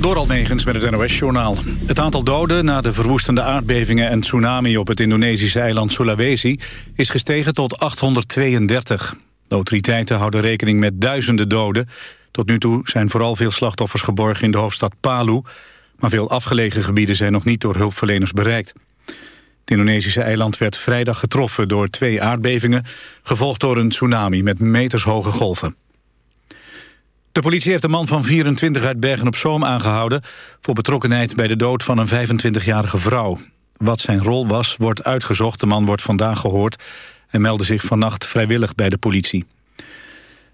Door Almegens met het NOS-journaal. Het aantal doden na de verwoestende aardbevingen en tsunami... op het Indonesische eiland Sulawesi is gestegen tot 832. De autoriteiten houden rekening met duizenden doden. Tot nu toe zijn vooral veel slachtoffers geborgen in de hoofdstad Palu... maar veel afgelegen gebieden zijn nog niet door hulpverleners bereikt. Het Indonesische eiland werd vrijdag getroffen door twee aardbevingen... gevolgd door een tsunami met metershoge golven. De politie heeft een man van 24 uit Bergen-op-Zoom aangehouden... voor betrokkenheid bij de dood van een 25-jarige vrouw. Wat zijn rol was, wordt uitgezocht. De man wordt vandaag gehoord en meldde zich vannacht vrijwillig bij de politie.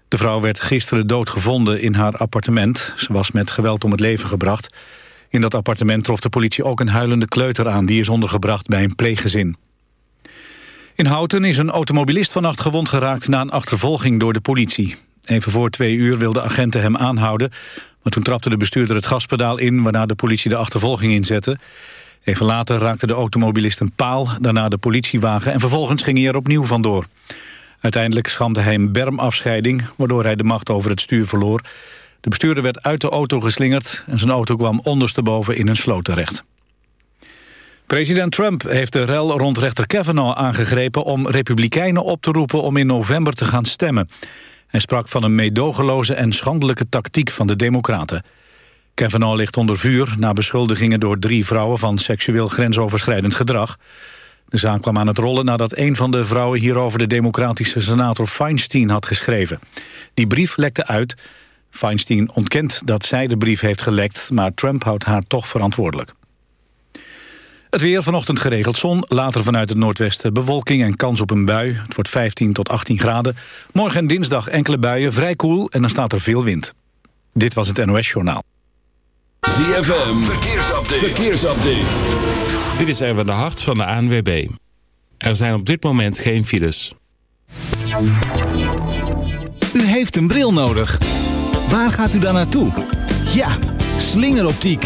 De vrouw werd gisteren doodgevonden in haar appartement. Ze was met geweld om het leven gebracht. In dat appartement trof de politie ook een huilende kleuter aan... die is ondergebracht bij een pleeggezin. In Houten is een automobilist vannacht gewond geraakt... na een achtervolging door de politie. Even voor twee uur wilden agenten hem aanhouden... maar toen trapte de bestuurder het gaspedaal in... waarna de politie de achtervolging inzette. Even later raakte de automobilist een paal, daarna de politiewagen... en vervolgens ging hij er opnieuw vandoor. Uiteindelijk schamde hij een bermafscheiding... waardoor hij de macht over het stuur verloor. De bestuurder werd uit de auto geslingerd... en zijn auto kwam ondersteboven in een sloot terecht. President Trump heeft de rel rond rechter Kavanaugh aangegrepen... om republikeinen op te roepen om in november te gaan stemmen. Hij sprak van een meedogenloze en schandelijke tactiek van de democraten. Kavanaugh ligt onder vuur na beschuldigingen door drie vrouwen... van seksueel grensoverschrijdend gedrag. De zaak kwam aan het rollen nadat een van de vrouwen... hierover de democratische senator Feinstein had geschreven. Die brief lekte uit. Feinstein ontkent dat zij de brief heeft gelekt... maar Trump houdt haar toch verantwoordelijk. Het weer vanochtend geregeld zon, later vanuit het noordwesten bewolking en kans op een bui. Het wordt 15 tot 18 graden. Morgen en dinsdag enkele buien, vrij koel en dan staat er veel wind. Dit was het NOS Journaal. ZFM, verkeersupdate. verkeersupdate. Dit is even de hart van de ANWB. Er zijn op dit moment geen files. U heeft een bril nodig. Waar gaat u dan naartoe? Ja, slingeroptiek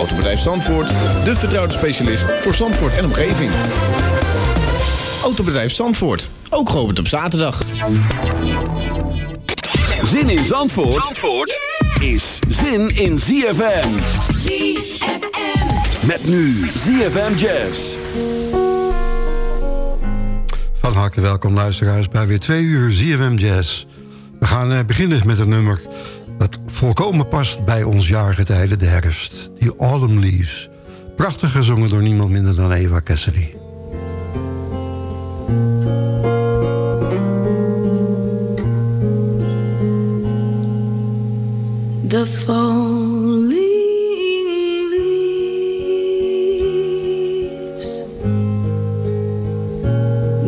Autobedrijf Zandvoort, de vertrouwde specialist voor Zandvoort en omgeving. Autobedrijf Zandvoort, ook geopend op zaterdag. Zin in Zandvoort, Zandvoort is zin in ZFM. ZFM. Met nu ZFM Jazz. Van harte welkom luisteraars bij weer twee uur ZFM Jazz. We gaan eh, beginnen met een nummer volkomen past bij ons jaargetijde, de herfst. Die Autumn Leaves. Prachtig gezongen door niemand minder dan Eva Cassidy. The falling leaves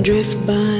drift by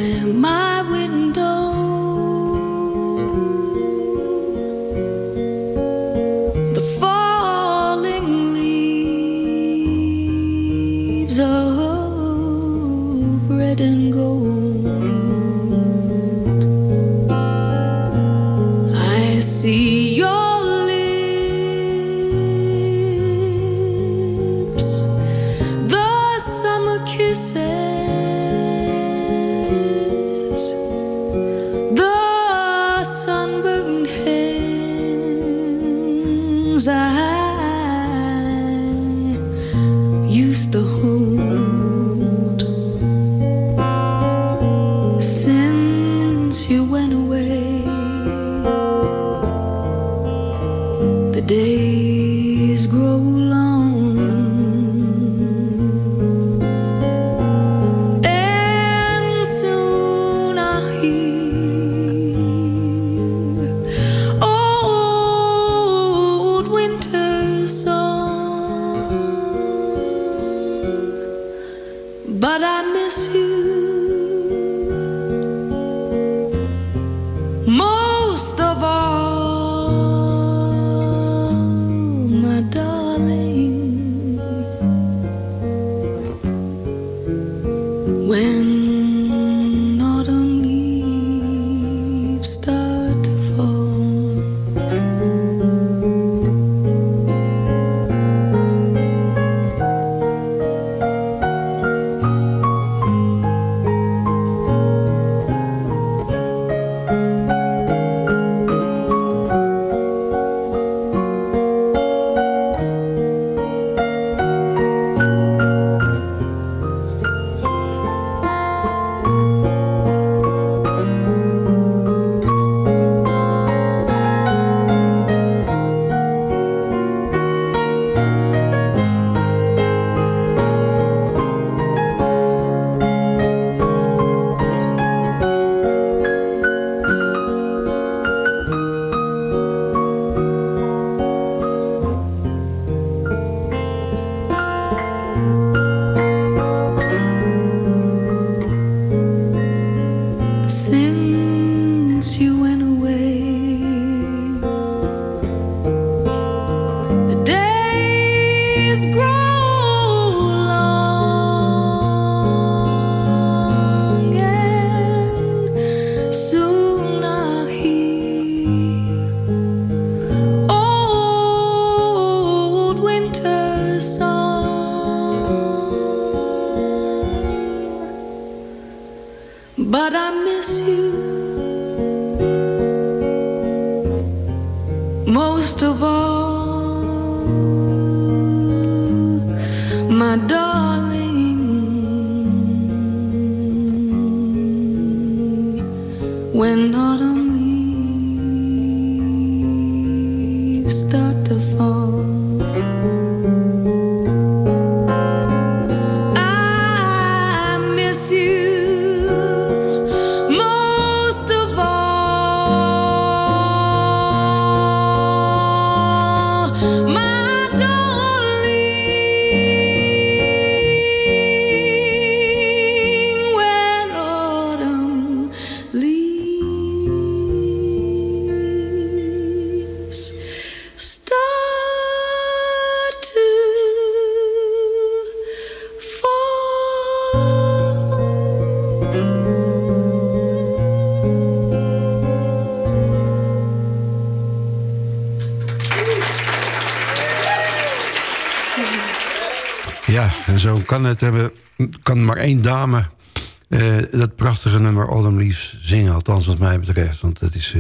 nummer Autumn Leaves zingen. Althans wat mij betreft. Want dat is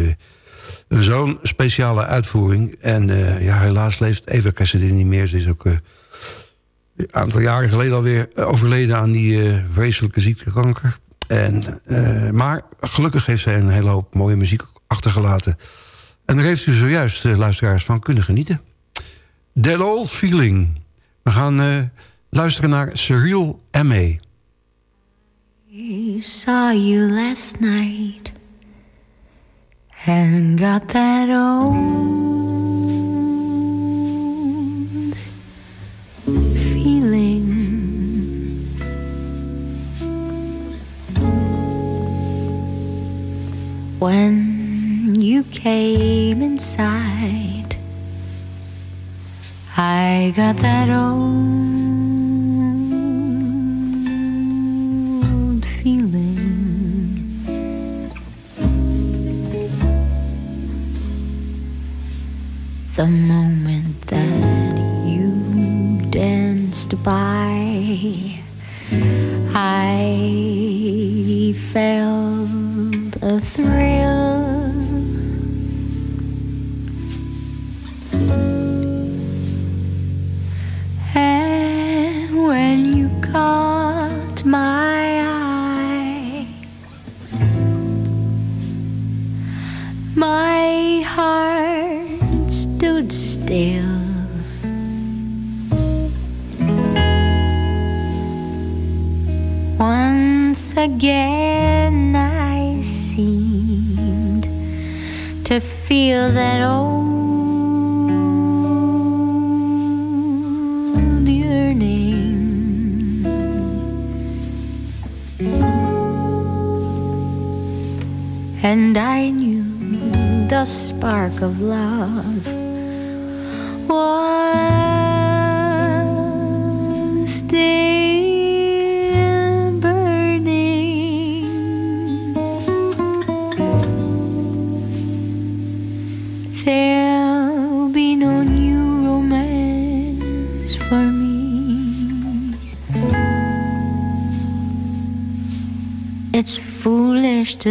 een zo'n speciale uitvoering. En eh, ja, helaas leeft Eva Cassidy niet meer. Ze is ook eh, een aantal jaren geleden alweer overleden aan die vreselijke ziektekanker. En, maar gelukkig heeft zij een hele hoop mooie muziek achtergelaten. En daar heeft u zojuist, luisteraars, van kunnen genieten. That Old Feeling. We gaan luisteren naar Cyril M.A. Saw you last night and got that old feeling. When you came inside, I got that old The moment that you danced by,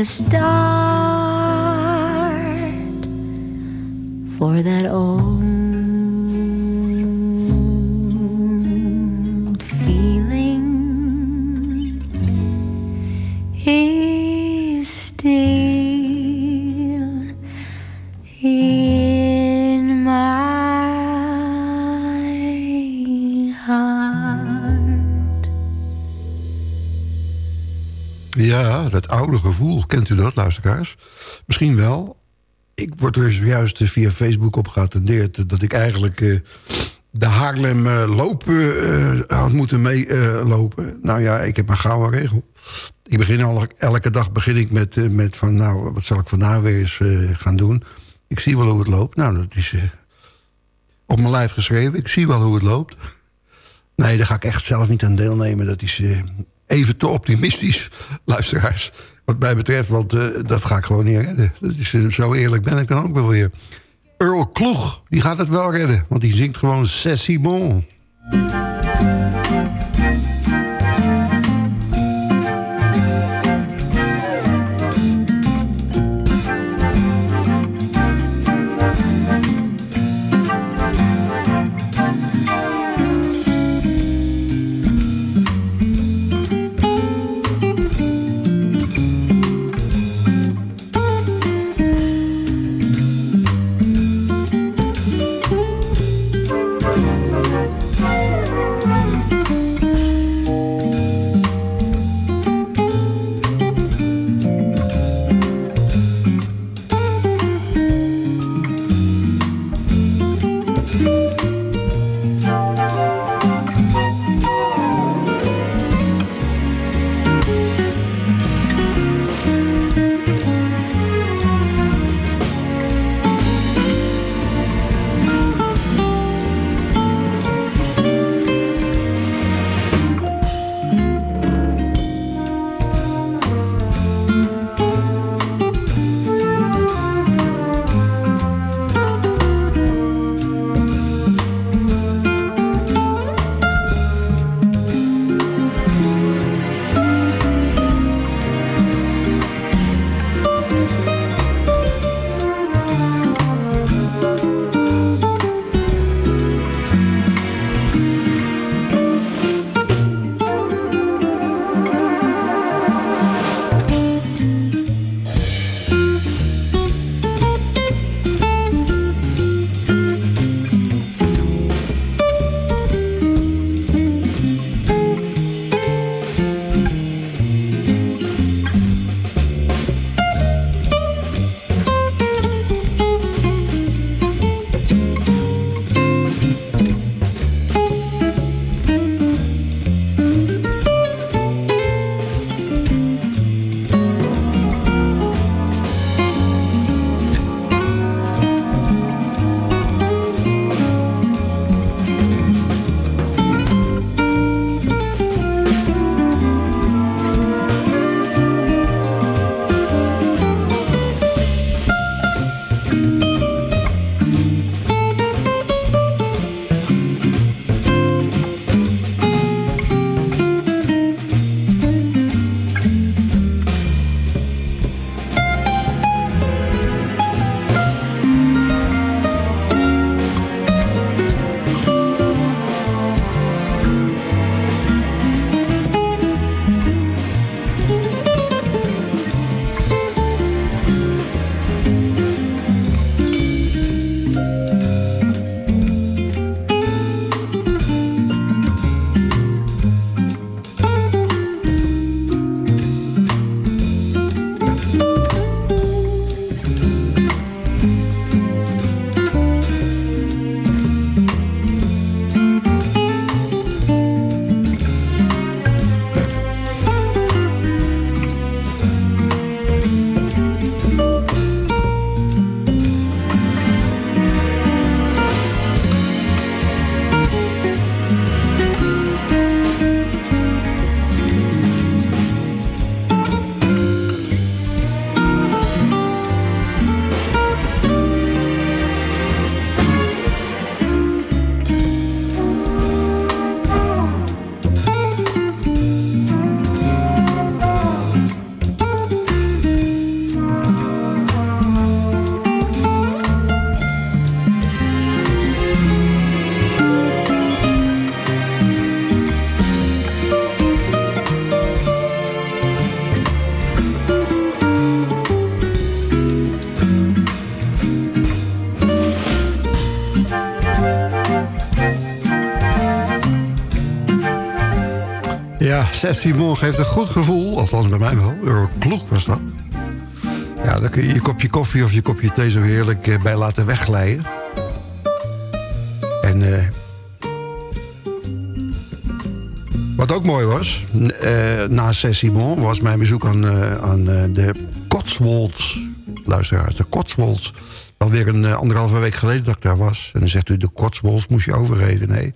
foolish to Dat oude gevoel. Kent u dat, luisteraars? Misschien wel. Ik word er juist via Facebook op geattendeerd... dat ik eigenlijk eh, de Haarlem eh, lopen eh, had moeten meelopen. nou ja, ik heb een gouden regel. Ik begin al, elke dag begin ik met, met van... nou, wat zal ik vandaag weer eens gaan doen? Ik zie wel hoe het loopt. Nou, dat is op mijn lijf geschreven. Ik zie wel hoe het loopt. Nee, daar ga ik echt zelf niet aan deelnemen. Dat is even te optimistisch, luisteraars. Wat mij betreft, want eh, dat ga ik gewoon niet redden. Dat is, eh, zo eerlijk ben ik dan ook wel weer. Earl Kloeg, die gaat het wel redden. Want die zingt gewoon C'est si bon. Simon geeft een goed gevoel. Althans bij mij wel. Kloek was dat. Ja, dan kun je je kopje koffie of je kopje thee zo heerlijk eh, bij laten wegglijden. En eh, wat ook mooi was, eh, na Cess Simon... was mijn bezoek aan, aan de Cotswolds. Luisteraars, de Cotswolds. Alweer een anderhalve week geleden dat ik daar was. En dan zegt u, de Cotswolds moest je overgeven. Nee,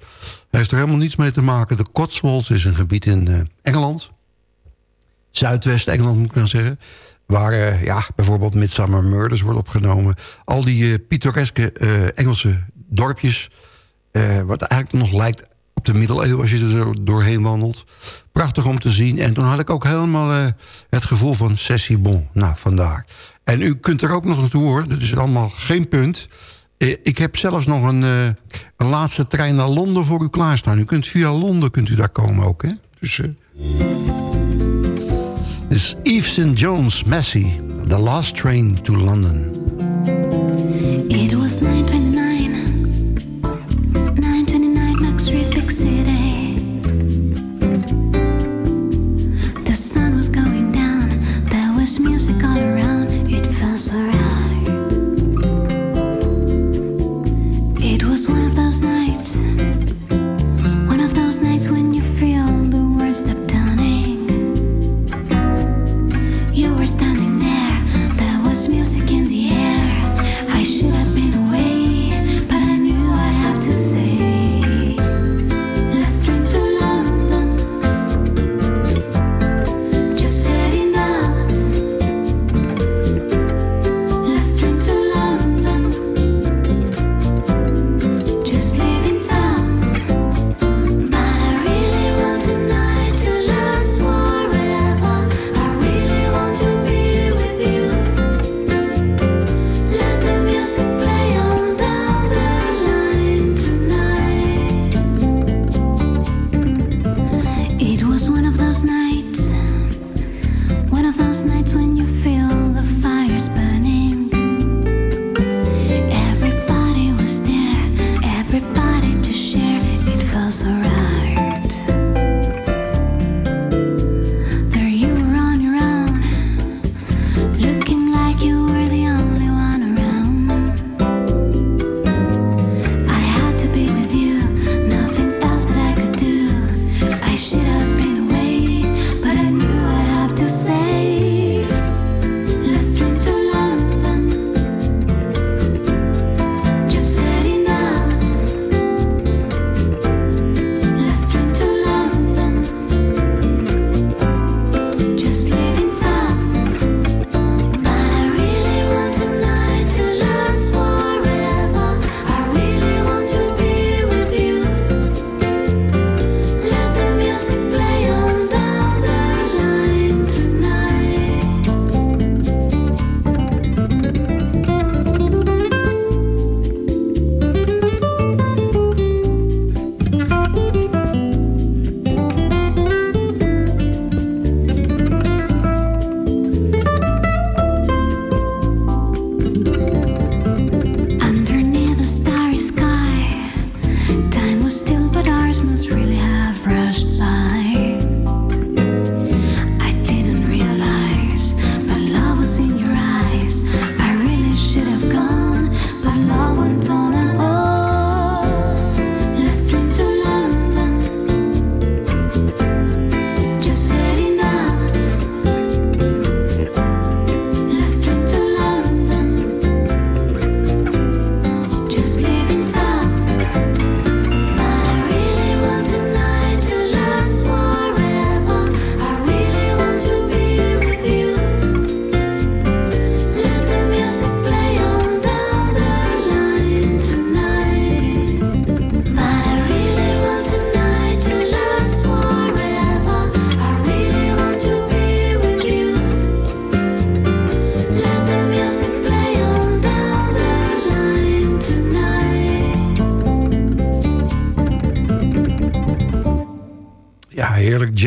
heeft er helemaal niets mee te maken. De Cotswolds is een gebied in eh, Engeland. Zuidwest-Engeland moet ik dan zeggen. Waar eh, ja, bijvoorbeeld Midsummer Murders wordt opgenomen. Al die eh, pittoreske Engelse dorpjes. wat eigenlijk nog lijkt op de middeleeuwen als je er doorheen wandelt. Prachtig om te zien. En toen had ik ook helemaal het gevoel van sessie bon. Nou, vandaar. En u kunt er ook nog naartoe hoor. Dat is allemaal geen punt. Eh, ik heb zelfs nog een, eh, een laatste trein naar Londen voor u klaarstaan. U kunt via Londen kunt u daar komen ook. Hè? Dus... eh, Yves St. John's Massey, The Last Train to London. It was 929,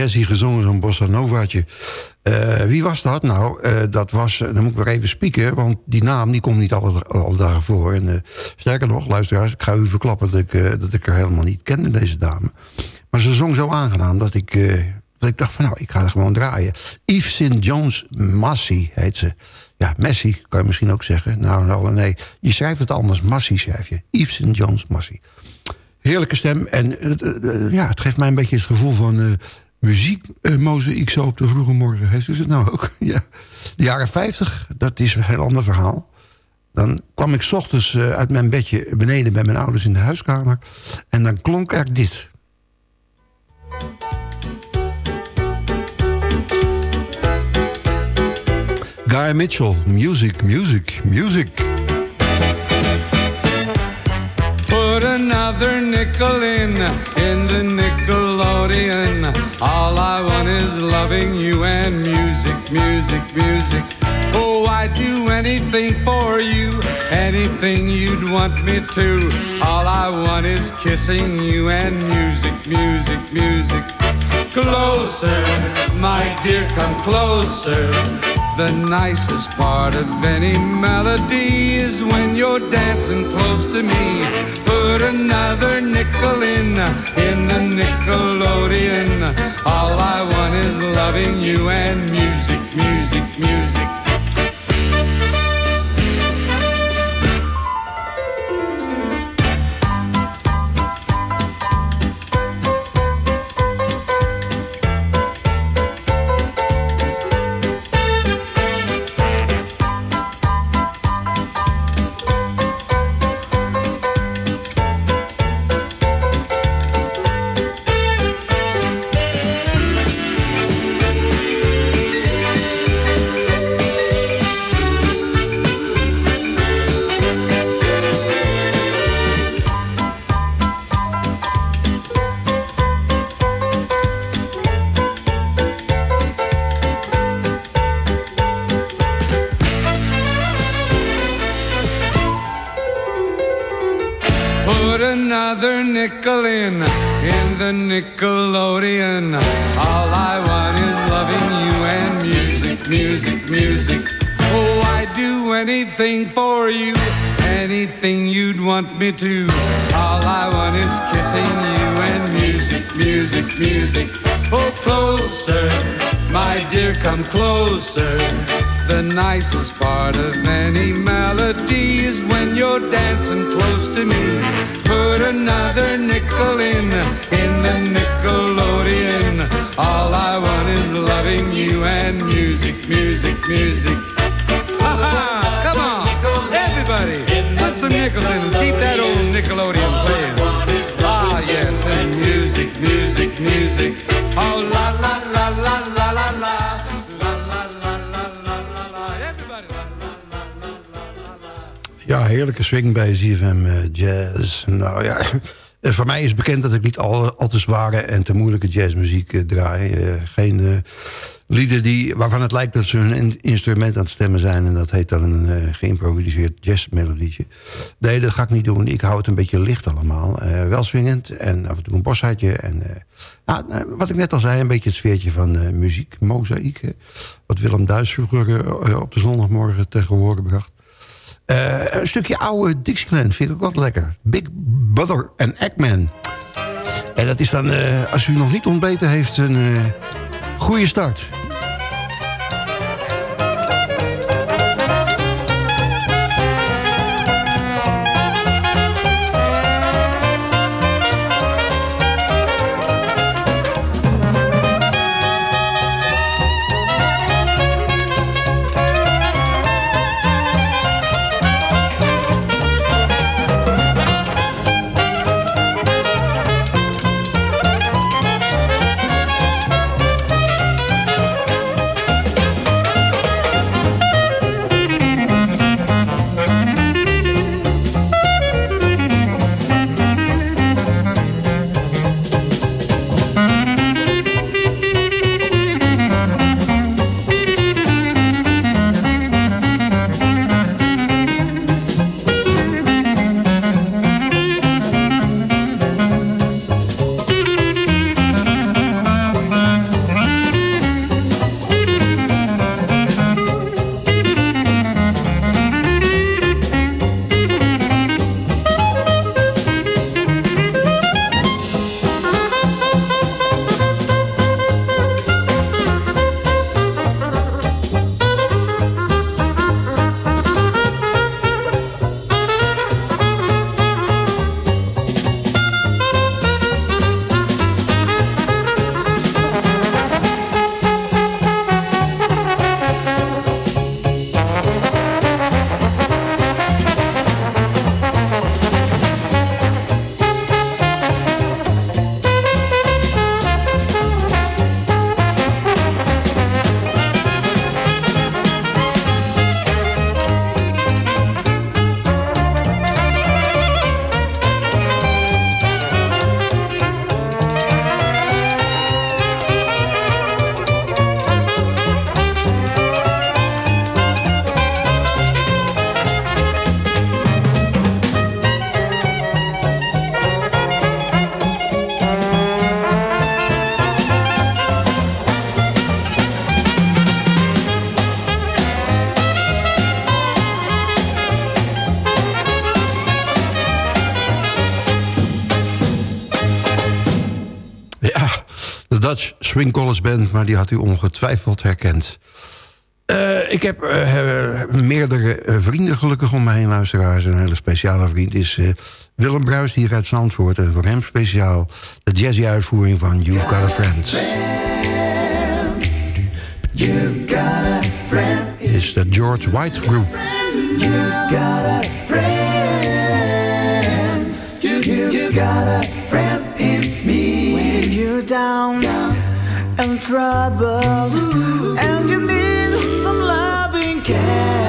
jazzy gezongen, zo'n bossa novaatje. Eh, wie was dat? Nou, eh, dat was, eh, dan moet ik weer even spieken... want die naam die komt niet alle, alle dagen voor. En, sterker nog, luisteraars, ik ga u verklappen... Dat ik, dat ik haar helemaal niet kende, deze dame. Maar ze zong zo aangenaam dat ik... Dat ik dacht van nou, ik ga er gewoon draaien. Yves St. John's Massey heet ze. Ja, Messi kan je misschien ook zeggen. Nou, nou nee, je schrijft het anders. Massey schrijf je. Yves St. John's Massey. Heerlijke stem. En ja, het geeft mij een beetje het gevoel van... eh muziek uh, zo op de vroege morgen. Heeft u het nou ook? ja. De jaren 50, dat is een heel ander verhaal. Dan kwam ik 's ochtends eh, uit mijn bedje beneden bij mijn ouders in de huiskamer. En dan klonk er dit. Guy Mitchell, music, music, music. Put another nickel in, in the Nickelodeon. All I want is loving you and music, music, music. Oh, I'd do anything for you, anything you'd want me to. All I want is kissing you and music, music, music. Closer, my dear, come closer. The nicest part of any melody is when you're dancing close to me. Put another nickel in, in the Nickelodeon. All I want is loving you and music, music, music. Me to. All I want is kissing you and music, music, music. Oh, closer, my dear, come closer. The nicest part of any melody is when you're dancing close to me. Put another nickel in, in the Nickelodeon. All I want is loving you and music, music, music. Ha ha! Come on, everybody, put some nickels in and keep that old Nickelodeon playing. Ah, yes, and music, music, music. Oh, la la la la la la la. Ja, heerlijke swing bij ZFM eh, Jazz. Nou ja, eh, voor mij is bekend dat ik niet al, al te zware en te moeilijke jazzmuziek eh, draai. Eh, geen eh, lieden die, waarvan het lijkt dat ze hun in- instrument aan het stemmen zijn... en dat heet dan een eh, geïmproviseerd jazzmelodietje. Nee, dat ga ik niet doen. Ik hou het een beetje licht allemaal. Eh, wel swingend en af en toe een bosheidje. En, eh, nou, wat ik net al zei, een beetje het sfeertje van muziek, mozaïek. hè. Wat Willem Duis vroeger op de zondagmorgen tegen horen bracht. Een stukje oude Dixieland vind ik ook wat lekker. Big Brother en Eggman. En dat is dan, als u nog niet ontbeten heeft, een goede start. Swing College Band... maar die had u ongetwijfeld herkend. Eh, ik heb eh, meerdere eh, vrienden gelukkig om mij heen, luisteraars. Een hele speciale vriend is Willem Bruis hier uit Zandvoort. En voor hem speciaal de jazzy uitvoering van You've Got a Friend. You've got a friend. Is de George White Group. You've got a friend. You, you, you got a friend in me. When you're down, and trouble, and you need some loving care,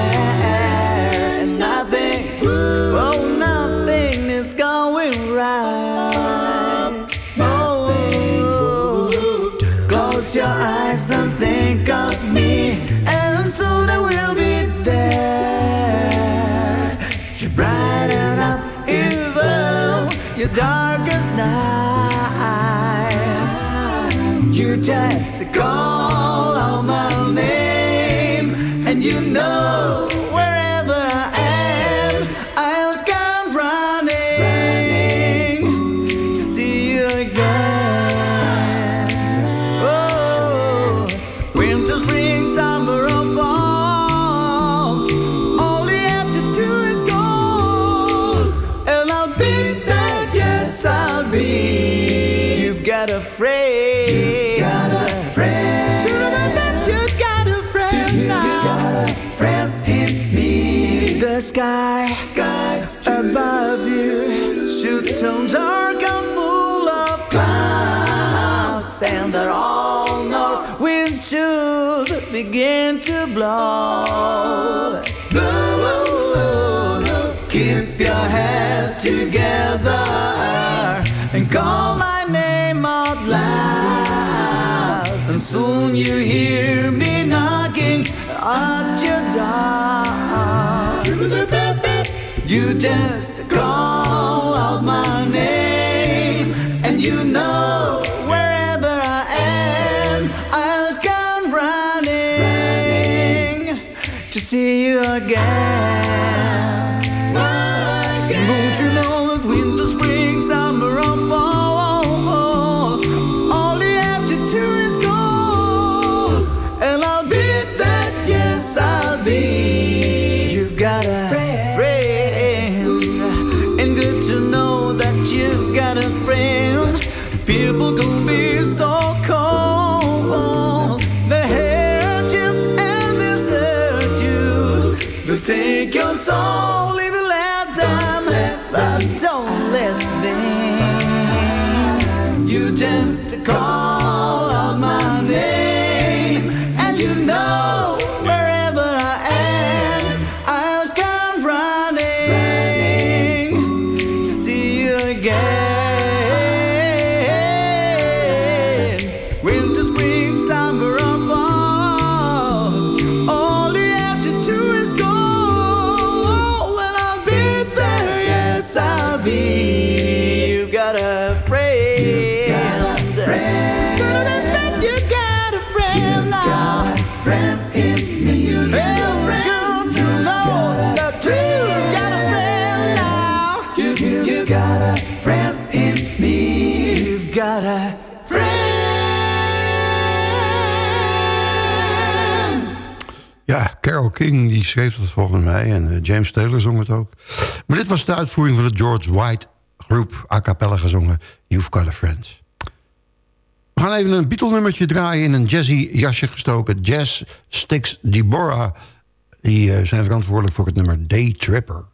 gone. Begin to blow. Blow. Keep your head together and call my name out loud. And soon you hear me knocking at your door. You just call again. Take your soul if you let them, but don't let them. You just call Die schreef dat volgens mij. En eh, James Taylor zong het ook. Maar dit was de uitvoering van de George White groep. A cappella gezongen. You've Got a Friend. We gaan even een Beatle-nummertje draaien... in een jazzy jasje gestoken. Jazz Sticks Deborah. Die eh, zijn verantwoordelijk voor het nummer Day Tripper.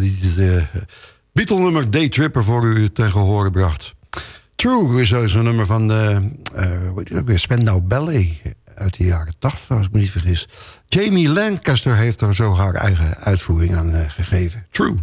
De die het uh, Beatle-nummer Daytripper voor u ten gehore bracht. True is zo'n nummer van de, weet je, Spendau Ballet uit de jaren 80, als ik me niet vergis. Jamie Lancaster heeft er zo haar eigen uitvoering aan uh, gegeven. True.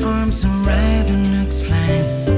from some redneck's land.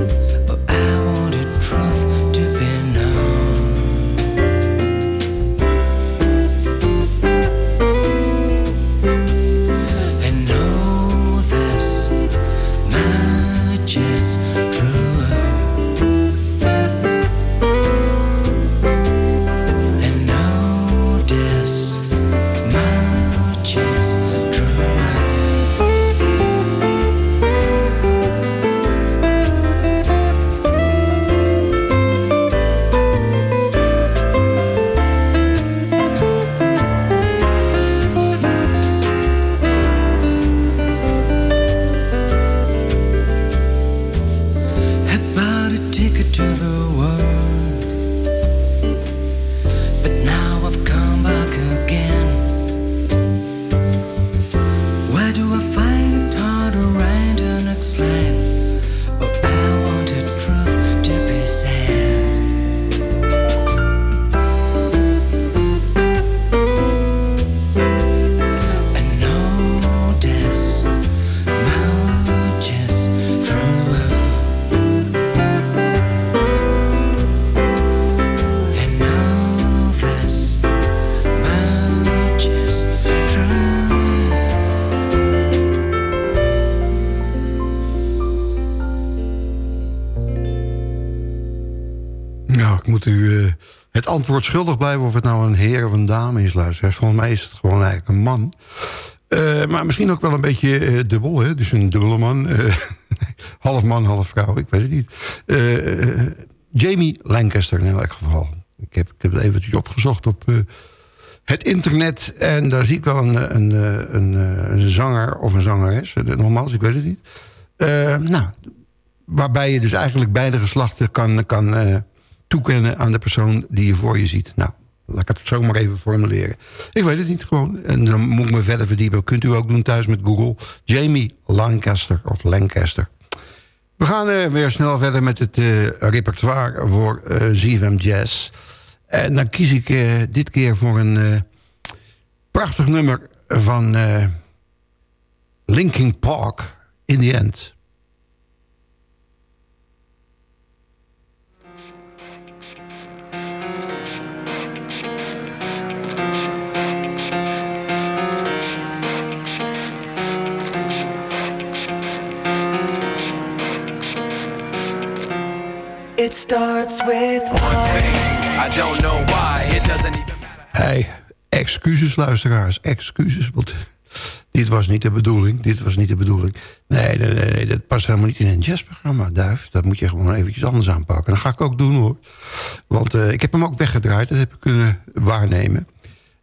Antwoord schuldig blijven... of het nou een heer of een dame is, luisteraars. Volgens mij is het gewoon eigenlijk een man. Eh, maar misschien ook wel een beetje eh, dubbel, hè? Dus een dubbele man. eh, half man, half vrouw, ik weet het niet. Jamie Lancaster in elk geval. Ik heb, ik heb het eventjes opgezocht op het internet... en daar zie ik wel een, een, een, een, zanger of een zangeres. Nogmaals, ik weet het niet. Nou, waarbij je dus eigenlijk beide geslachten kan, kan toekennen aan de persoon die je voor je ziet. Nou, laat ik het zo maar even formuleren. Ik weet het niet gewoon. En dan moet ik me verder verdiepen. Kunt u ook doen thuis met Google. Jamie Lancaster of Lancaster. We gaan eh, weer snel verder met het eh, repertoire voor eh ZFM Jazz. En dan kies ik dit keer voor een prachtig nummer van Linkin Park, In The End. It starts with. I don't know why. It doesn't even Hey, excuses luisteraars, excuses. Want dit was niet de bedoeling, dit was niet de bedoeling. Nee, nee, nee, nee dat past helemaal niet in een jazzprogramma, Duif. Dat moet je gewoon eventjes anders aanpakken. Dat ga ik ook doen hoor. Want eh, ik heb hem ook weggedraaid, dat heb ik kunnen waarnemen.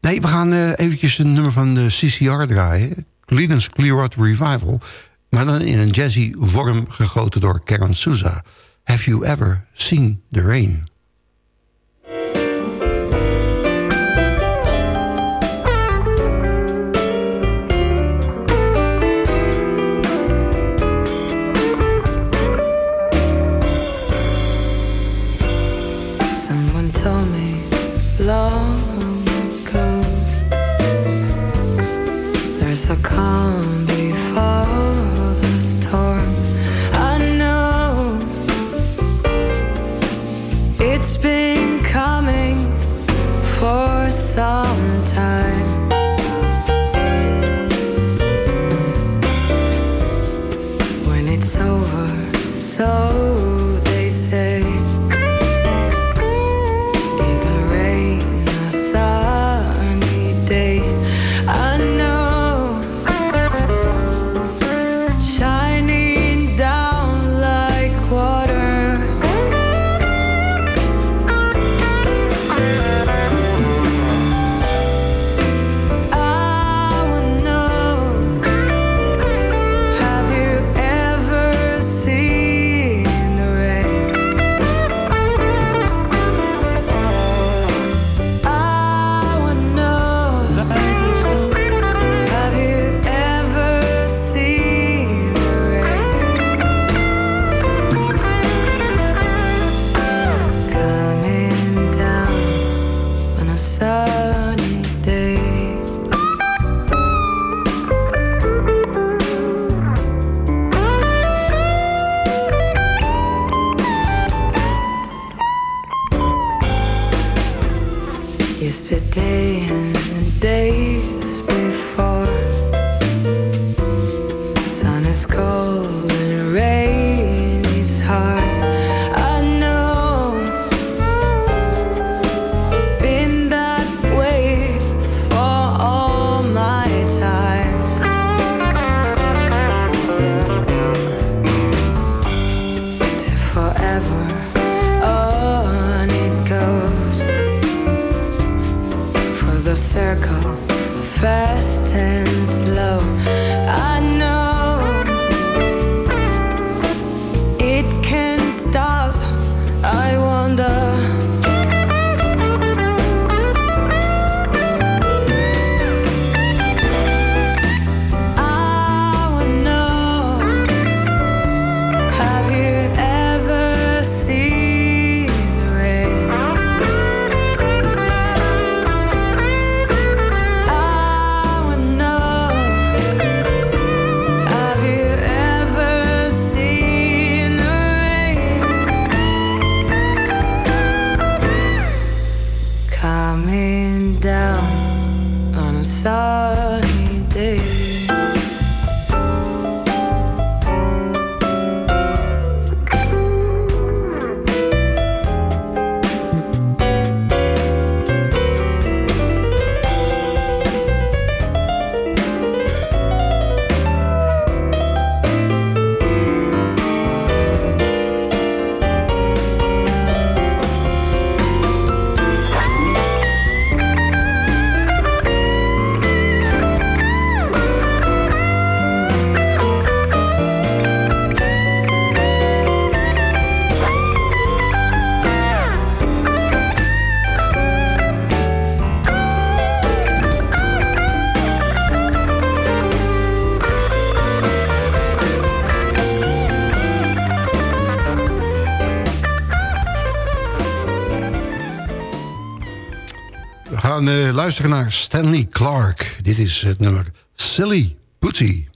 Nee, we gaan eh eventjes een nummer van de CCR draaien. Cleanance Clearwater Revival. Maar dan in een jazzy vorm gegoten door Karen Souza. Have you ever seen the rain? Someone told me long ago There's a calm circle, fast and slow. I know luisteren naar Stanley Clark. Dit is het nummer Silly Putty.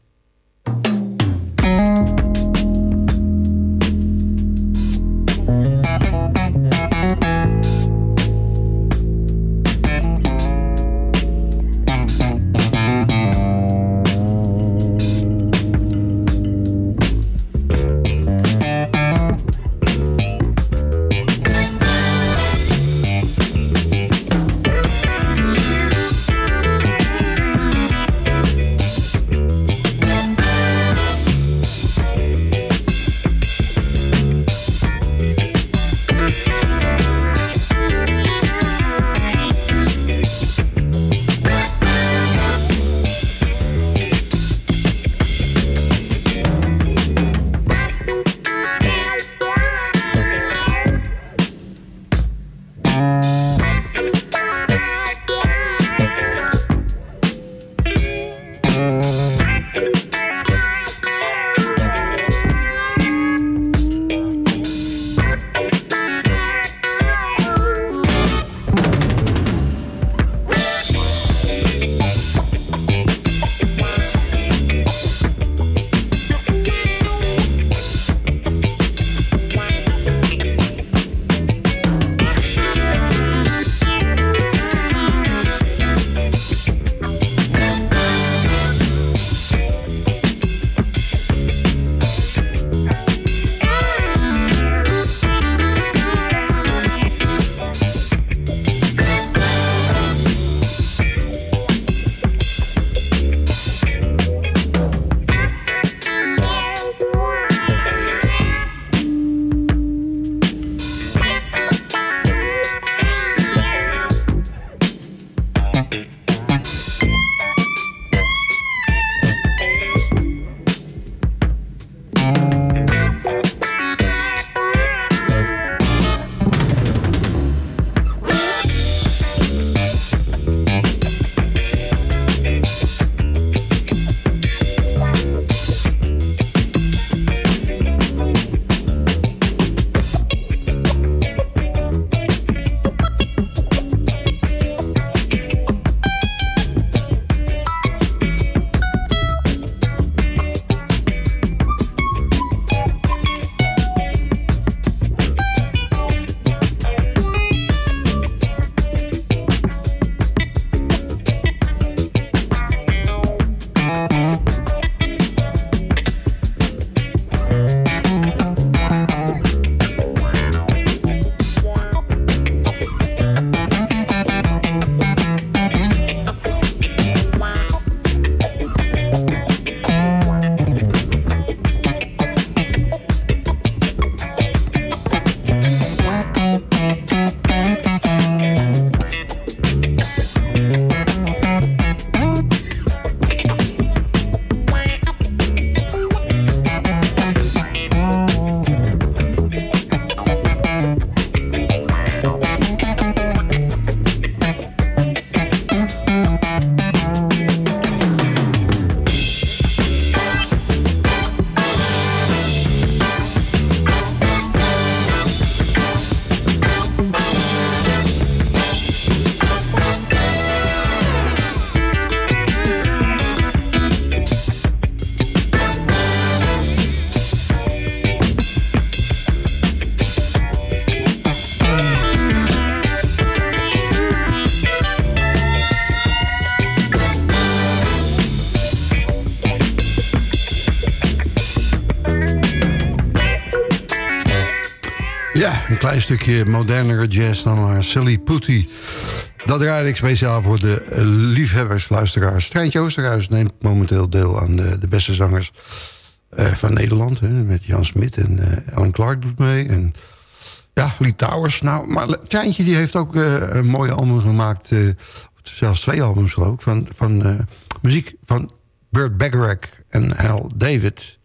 Klein stukje modernere jazz dan maar Silly Putty. Dat draaide ik speciaal voor de liefhebbers, luisteraars. Treintje Oosterhuis neemt momenteel deel aan de, de beste zangers eh, van Nederland. Hè, met Jan Smit en eh Alan Clark doet mee. En ja, Lee Towers. Nou, maar Treintje die heeft ook eh, een mooie album gemaakt. zelfs twee albums geloof ik. Van, van muziek van Burt Bacharach en Hal David.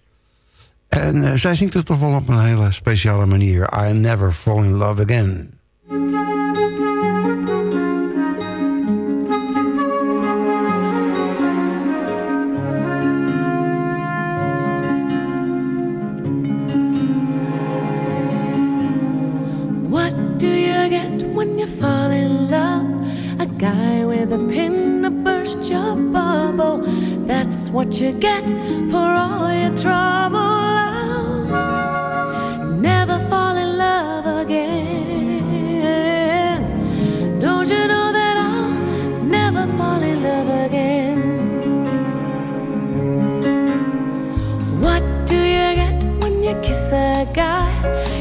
En eh, zij zingt het toch wel op een hele speciale manier. I never fall in love again. That's what you get for all your trouble. Never fall in love again. Don't you know that I'll never fall in love again? What do you get when you kiss a guy?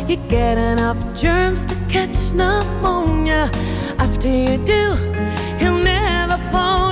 You get enough germs to catch pneumonia. After you do, he'll never phone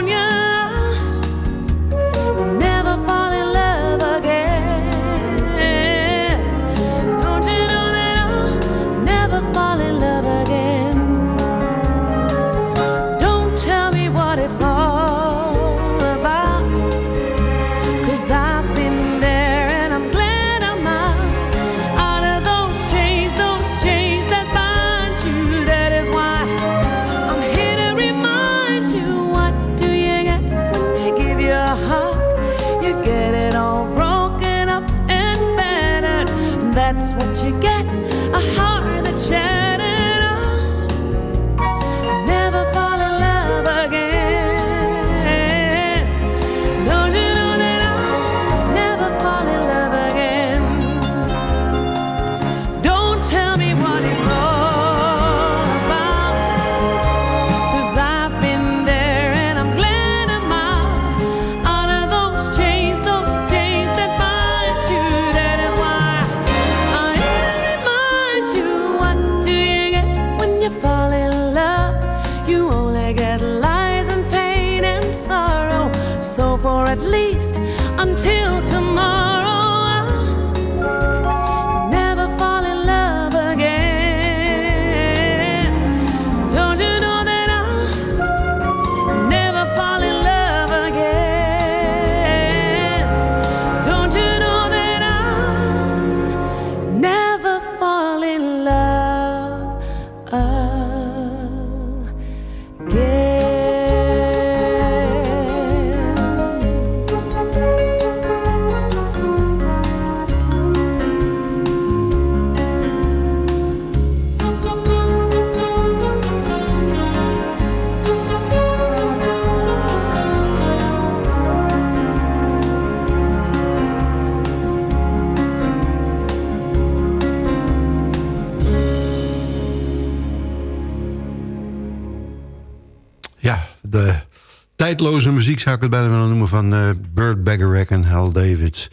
tijdloze muziek zou ik het bijna willen noemen... van eh Burt Bacharach en Hal David.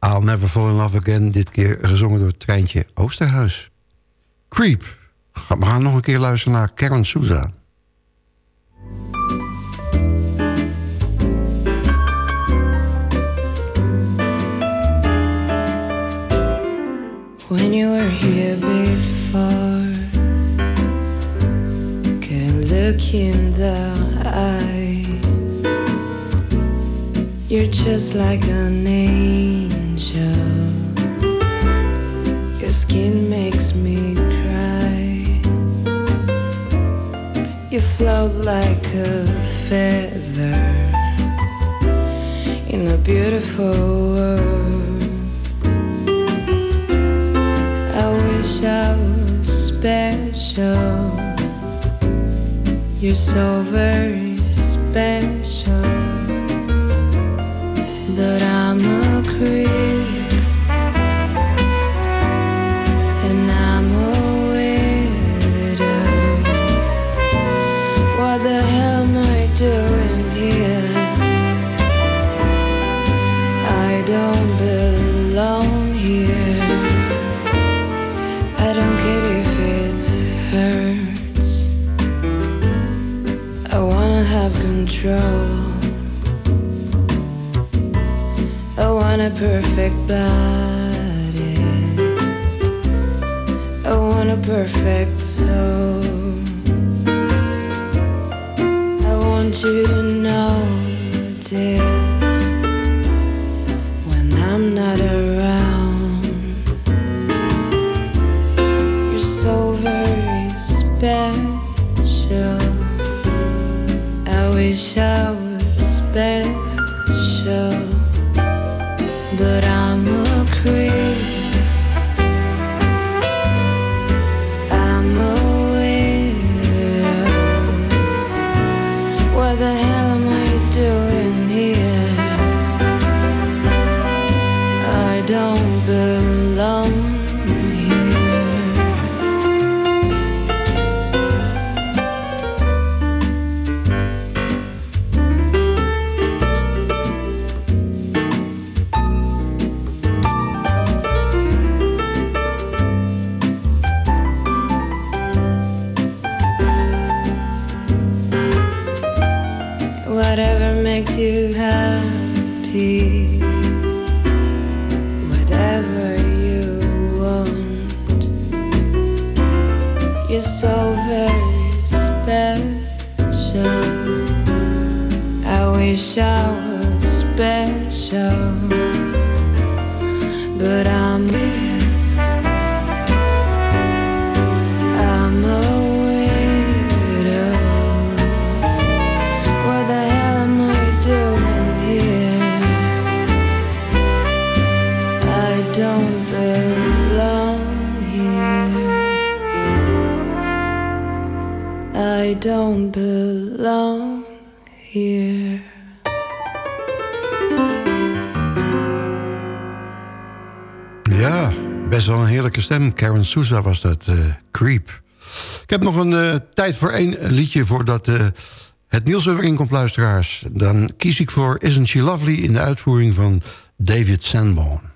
I'll Never Fall in Love Again. Dit keer gezongen door het treintje Oosterhuis. Creep. We gaan nog een keer luisteren naar Karen Souza. when you were here before. Can look in the. You're just like an angel. Your skin makes me cry. You float like a feather in a beautiful world. I wish I was special. You're so very special. But I'm a creep. And I'm a. What the hell am I doing here? I don't belong here. I don't care if it hurts. I wanna have control. Perfect body. I want a perfect soul. I want you to notice Ja, best wel een heerlijke stem. Karen Souza was dat, eh, Creep. Ik heb nog een eh, tijd voor één liedje voordat eh, het nieuws er in komt, luisteraars. Dan kies ik voor Isn't She Lovely in de uitvoering van David Sanborn.